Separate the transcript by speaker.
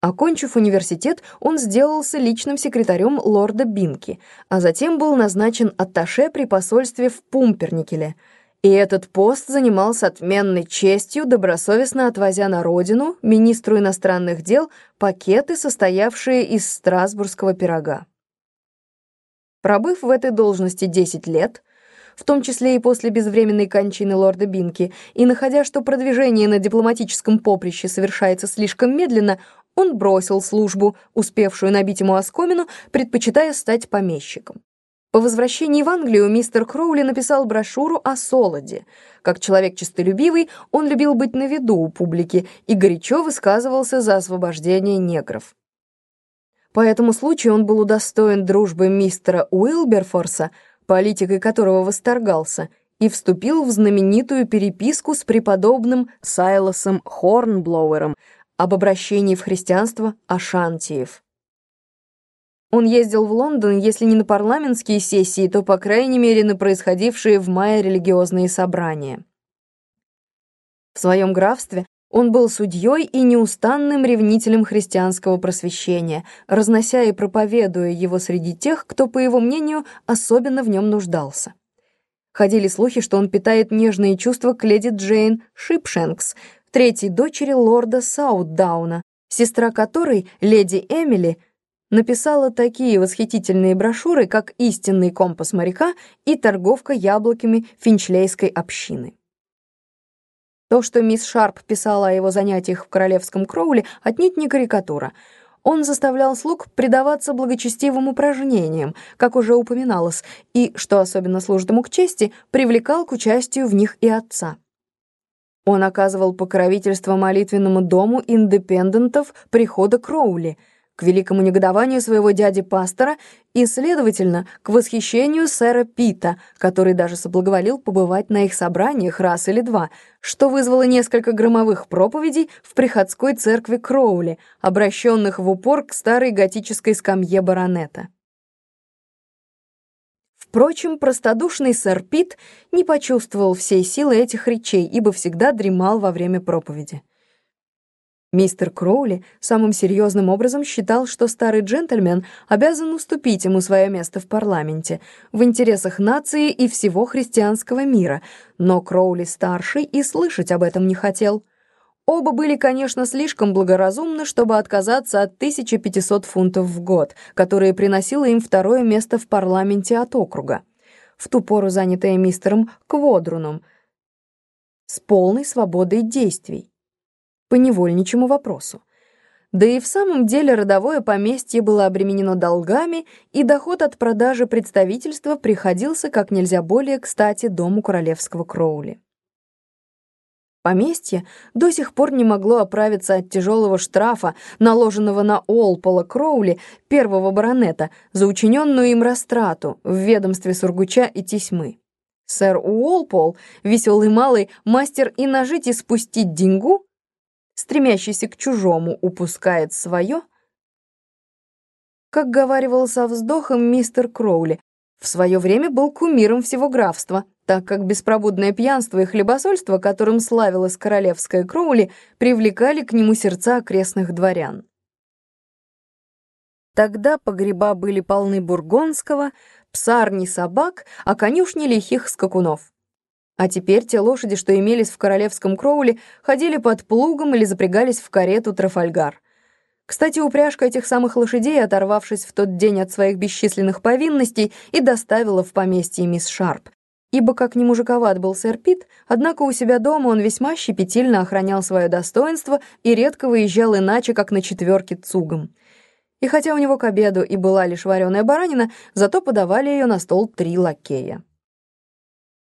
Speaker 1: Окончив университет, он сделался личным секретарем лорда Бинки, а затем был назначен атташе при посольстве в Пумперникеле. И этот пост занимал с отменной честью, добросовестно отвозя на родину, министру иностранных дел, пакеты, состоявшие из страсбургского пирога. Пробыв в этой должности 10 лет, в том числе и после безвременной кончины лорда Бинки, и находя, что продвижение на дипломатическом поприще совершается слишком медленно, он бросил службу, успевшую набить ему оскомину, предпочитая стать помещиком. По возвращении в Англию мистер Кроули написал брошюру о солоде. Как человек честолюбивый, он любил быть на виду у публики и горячо высказывался за освобождение негров. По этому случаю он был удостоен дружбы мистера Уилберфорса, политикой которого восторгался, и вступил в знаменитую переписку с преподобным Сайлосом Хорнблоуэром, об обращении в христианство Ашантиев. Он ездил в Лондон, если не на парламентские сессии, то, по крайней мере, на происходившие в мае религиозные собрания. В своем графстве он был судьей и неустанным ревнителем христианского просвещения, разнося и проповедуя его среди тех, кто, по его мнению, особенно в нем нуждался. Ходили слухи, что он питает нежные чувства к леди Джейн Шипшенкс, третьей дочери лорда Саутдауна, сестра которой, леди Эмили, написала такие восхитительные брошюры, как «Истинный компас моряка» и «Торговка яблоками финчлейской общины». То, что мисс Шарп писала о его занятиях в королевском Кроуле, отнюдь не карикатура. Он заставлял слуг предаваться благочестивым упражнениям, как уже упоминалось, и, что особенно служит ему к чести, привлекал к участию в них и отца. Он оказывал покровительство молитвенному дому индепендентов прихода Кроули, к великому негодованию своего дяди-пастора и, следовательно, к восхищению сэра Пита, который даже соблаговолил побывать на их собраниях раз или два, что вызвало несколько громовых проповедей в приходской церкви Кроули, обращенных в упор к старой готической скамье баронета. Впрочем, простодушный сэр Пит не почувствовал всей силы этих речей, ибо всегда дремал во время проповеди. Мистер Кроули самым серьезным образом считал, что старый джентльмен обязан уступить ему свое место в парламенте в интересах нации и всего христианского мира, но Кроули-старший и слышать об этом не хотел. Оба были, конечно, слишком благоразумны, чтобы отказаться от 1500 фунтов в год, которые приносило им второе место в парламенте от округа, в ту пору занятое мистером Кводруном, с полной свободой действий, по невольничьему вопросу. Да и в самом деле родовое поместье было обременено долгами, и доход от продажи представительства приходился как нельзя более кстати дому королевского Кроули. Поместье до сих пор не могло оправиться от тяжелого штрафа, наложенного на Олпола Кроули, первого баронета, за учиненную им растрату в ведомстве Сургуча и Тесьмы. Сэр Уолпол, веселый малый, мастер и нажить и спустить деньгу, стремящийся к чужому, упускает свое, как говаривал со вздохом мистер Кроули, в свое время был кумиром всего графства — так как беспробудное пьянство и хлебосольство, которым славилась королевская Кроули, привлекали к нему сердца окрестных дворян. Тогда погреба были полны бургонского, псарни собак, а конюшни лихих скакунов. А теперь те лошади, что имелись в королевском Кроуле, ходили под плугом или запрягались в карету Трафальгар. Кстати, упряжка этих самых лошадей, оторвавшись в тот день от своих бесчисленных повинностей, и доставила в поместье мисс Шарп, ибо как ни мужиковат был сэр Пит, однако у себя дома он весьма щепетильно охранял свое достоинство и редко выезжал иначе, как на четверке цугом. И хотя у него к обеду и была лишь вареная баранина, зато подавали ее на стол три лакея.